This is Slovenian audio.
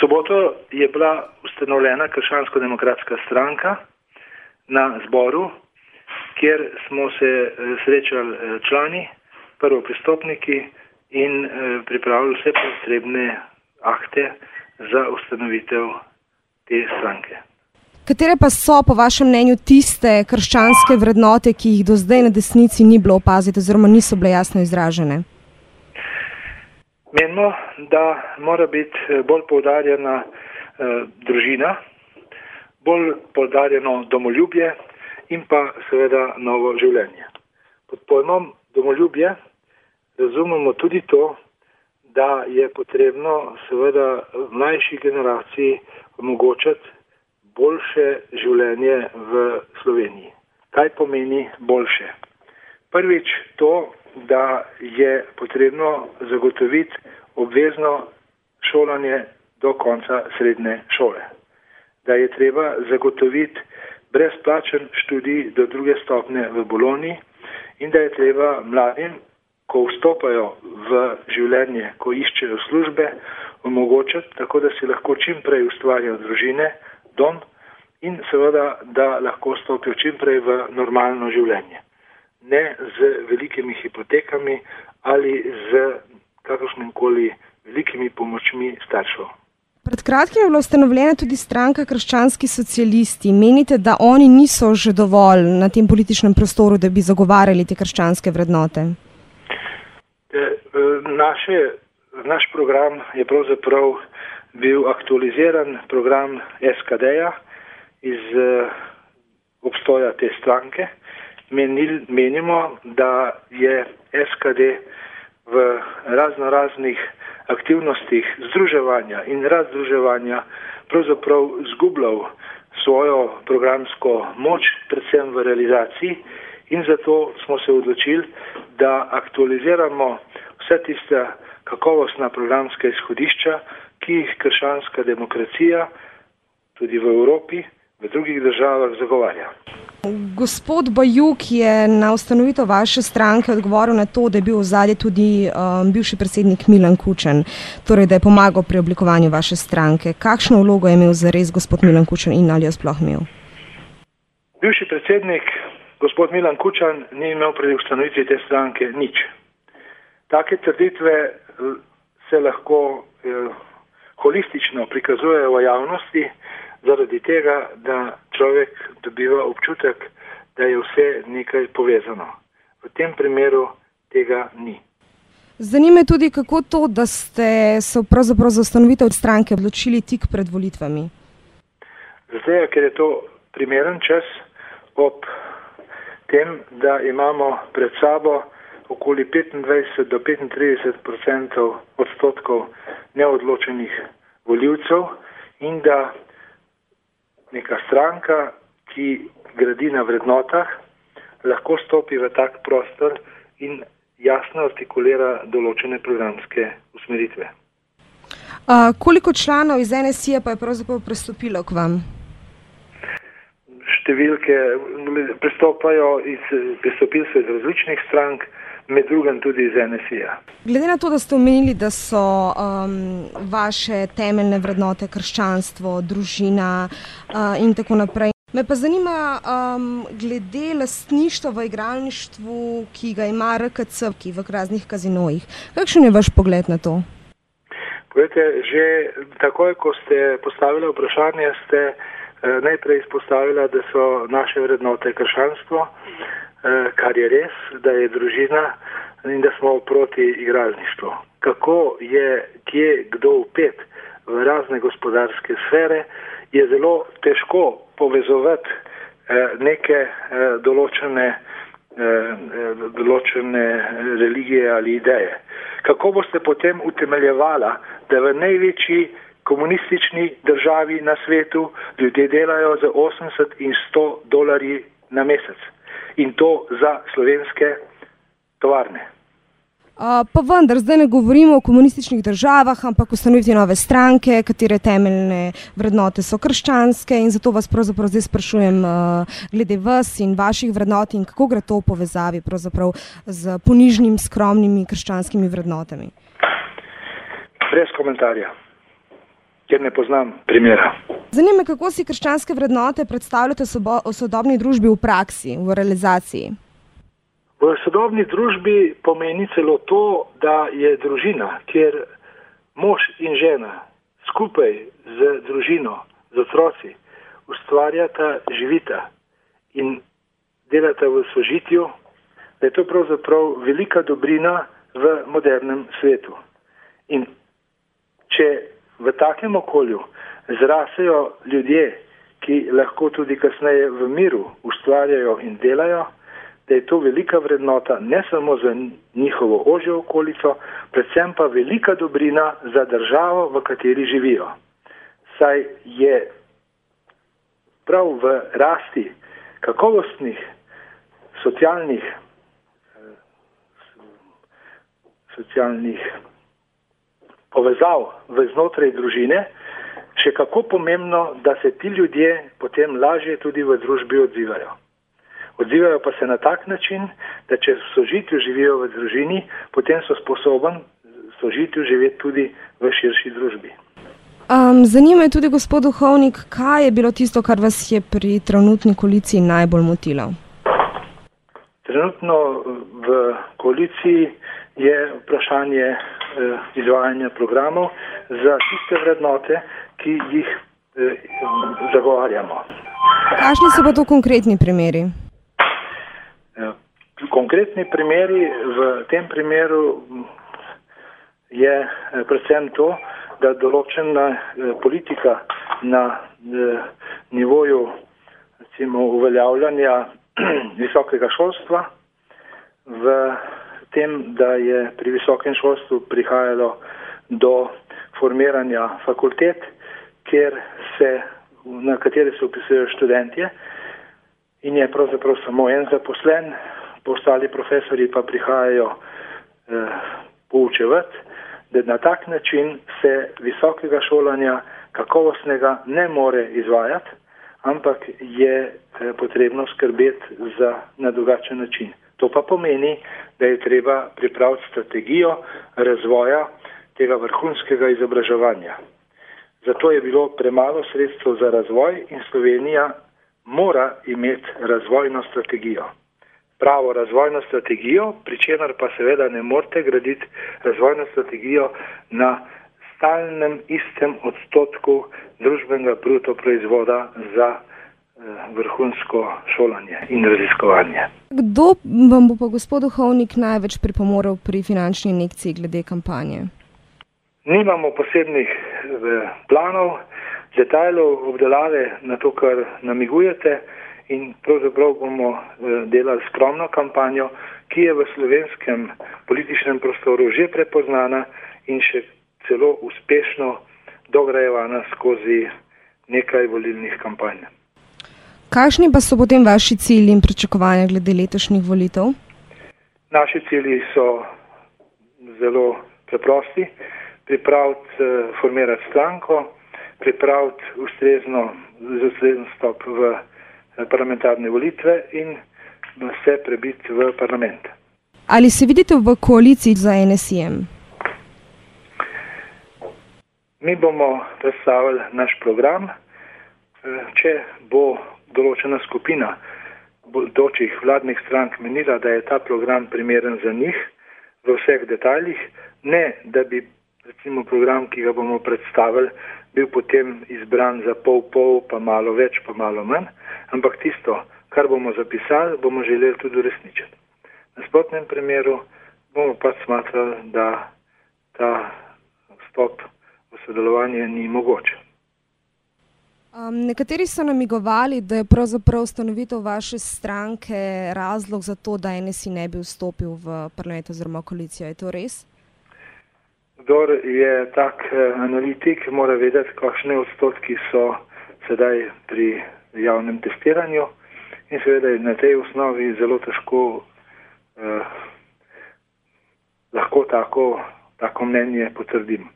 soboto je bila ustanovljena krščansko-demokratska stranka na zboru, kjer smo se eh, srečali eh, člani, prvo pristopniki in eh, pripravili vse potrebne akte za ustanovitev te stranke. Katere pa so po vašem mnenju tiste krščanske vrednote, ki jih do zdaj na desnici ni bilo opaziti oziroma niso bile jasno izražene? Menimo, da mora biti eh, bolj poudarjena eh, družina, bolj poudarjeno domoljubje in pa seveda novo življenje. Pod pojmom domoljubje razumemo tudi to, da je potrebno seveda mlajši generaciji omogočati boljše življenje v Sloveniji. Kaj pomeni boljše? Prvič to, da je potrebno zagotoviti obvezno šolanje do konca srednje šole. Da je treba zagotoviti brezplačen študij do druge stopne v Boloni in da je treba mladim, ko vstopajo v življenje, ko iščejo službe, omogočati tako, da si lahko čim prej ustvarjajo družine, dom in seveda, da lahko stopijo čim prej v normalno življenje ne z velikimi hipotekami ali z kakršnimi koli velikimi pomočmi staršev. Pred kratkim je bila ustanovljena tudi stranka Krščanski socialisti. Menite, da oni niso že dovolj na tem političnem prostoru, da bi zagovarjali te krščanske vrednote? E, e, naše, naš program je pravzaprav bil aktualiziran program SKD-ja iz e, obstoja te stranke menil, menimo, da je SKD v razno raznih aktivnostih združevanja in razdruževanja pravzaprav zgubljal svojo programsko moč, predvsem v realizaciji in zato smo se odločili, da aktualiziramo vse tiste kakovostna programska izhodišča, ki jih krščanska demokracija tudi v Evropi, v drugih državah zagovarja. Gospod Bajuk je na ustanovitev vaše stranke odgovoril na to, da je bil v zadnji tudi um, bivši predsednik Milan Kučen, torej da je pomagal pri oblikovanju vaše stranke. Kakšno vlogo je imel za res gospod Milan Kučen in ali jo sploh imel? Bivši predsednik, gospod Milan Kučan, ni imel pri ustanovitvi te stranke nič. Take trditve eh, se lahko eh, holistično prikazujejo v javnosti, zaradi tega, da človek dobiva občutek, da je vse nekaj povezano. V tem primeru tega ni. Zanima me tudi, kako to, da ste se pravzaprav za ustanovitev stranke odločili tik pred volitvami. Zato, ker je to primeren čas ob tem, da imamo pred sabo okoli 25 do 35 odstotkov neodločenih voljivcev in da neka stranka, ki gradi na vrednotah, lahko stopi v tak prostor in jasno artikulira določene programske usmeritve. Uh, koliko članov iz NSI-ja pa je pravzaprav pristopilo k vam? Številke pristopajo iz, pristopili so iz različnih strank, med drugim tudi iz NSI-ja. Glede na to, da ste omenili, da so um, vaše temeljne vrednote krščanstvo, družina uh, in tako naprej. Me pa zanima, um, glede lastništva v igralništvu, ki ga ima RKC v raznih kazinojih. Kakšen je vaš pogled na to? Povete, že takoj, ko ste postavili vprašanje, ste eh, najprej izpostavili, da so naše vrednote krščanstvo, Eh, kar je res, da je družina in da smo proti igralništvu. Kako je kje kdo upet v razne gospodarske sfere, je zelo težko povezovati eh, neke eh, določene, določene religije ali ideje. Kako boste potem utemeljevala, da v največji komunistični državi na svetu ljudje delajo za 80 in 100 dolarji na mesec? In to za slovenske tovarne. Uh, pa vendar, zdaj ne govorimo o komunističnih državah, ampak o ustanovitvi nove stranke, katere temeljne vrednote so krščanske in zato vas pravzaprav zdaj sprašujem uh, glede vas in vaših vrednot in kako gre to v povezavi z ponižnim, skromnimi krščanskimi vrednotami. Brez komentarja. Ker ne poznam primera. Zanima me, kako si krščanske vrednote predstavljate v sodobni družbi v praksi, v realizaciji? V sodobni družbi pomeni celo to, da je družina, kjer mož in žena skupaj z družino, z otroci, ustvarjata, živita in delata v sožitju, da je to pravzaprav velika dobrina v modernem svetu. In če v takem okolju zrasejo ljudje, ki lahko tudi kasneje v miru ustvarjajo in delajo, da je to velika vrednota ne samo za njihovo ožjo okolico, predvsem pa velika dobrina za državo, v kateri živijo. Saj je prav v rasti kakovostnih socialnih, socialnih povezav v znotraj družine še kako pomembno, da se ti ljudje potem lažje tudi v družbi odzivajo. Odzivajo pa se na tak način, da če v sožitju živijo v družini, potem so sposoben v sožitju živeti tudi v širši družbi. Um, zanima me tudi gospod Duhovnik, kaj je bilo tisto, kar vas je pri trenutni koaliciji najbolj motilo? Trenutno v koaliciji je vprašanje eh, izvajanja programov za tiste vrednote, ki jih eh, zagovarjamo. Kakšni so pa to konkretni primeri? Konkretni primeri v tem primeru je eh, predvsem to, da določena eh, politika na eh, nivoju recimo, uveljavljanja visokega šolstva, v tem, da je pri visokem šolstvu prihajalo do formiranja fakultet, kjer se, na katere se upisujejo študentje in je pravzaprav samo en zaposlen, ostali profesori pa prihajajo eh, poučevati, da na tak način se visokega šolanja kakovostnega ne more izvajati, ampak je eh, potrebno skrbeti za na drugačen način. To pa pomeni, da je treba pripraviti strategijo razvoja tega vrhunskega izobraževanja. Zato je bilo premalo sredstev za razvoj in Slovenija mora imeti razvojno strategijo pravo razvojno strategijo, pri čemer pa seveda ne morete graditi razvojno strategijo na stalnem istem odstotku družbenega bruto proizvoda za vrhunsko šolanje in raziskovanje. Kdo vam bo pa gospod Duhovnik največ pripomoril pri finančni injekciji glede kampanje? Nimamo posebnih eh, planov, detajlov obdelave na to, kar namigujete in pravzaprav bomo eh, delali skromno kampanjo, ki je v slovenskem političnem prostoru že prepoznana in še celo uspešno dograjevana skozi nekaj volilnih kampanj. Kakšni pa so potem vaši cilji in pričakovanja glede letošnjih volitev? Naši cilji so zelo preprosti. Pripraviti, eh, formirati stranko, pripraviti ustrezno, ustrezen stop v parlamentarne volitve in vse prebiti v parlament. Ali se vidite v koaliciji za NSM? Mi bomo predstavili naš program. Če bo določena skupina bodočih vladnih strank menila, da je ta program primeren za njih v vseh detaljih, ne da bi recimo program, ki ga bomo predstavili, bil potem izbran za pol pol, pa malo več, pa malo manj, ampak tisto, kar bomo zapisali, bomo želeli tudi uresničiti. Na spotnem primeru bomo pač smatrali, da ta stop v sodelovanje ni mogoče. Um, nekateri so namigovali, da je pravzaprav ustanovitev vaše stranke razlog za to, da NSI ne bi vstopil v parlament oziroma koalicijo. Je to res? Kdor je tak eh, analitik, mora vedeti, kakšne odstotki so sedaj pri javnem testiranju in seveda je na tej osnovi zelo težko eh, lahko tako, tako mnenje potrdim.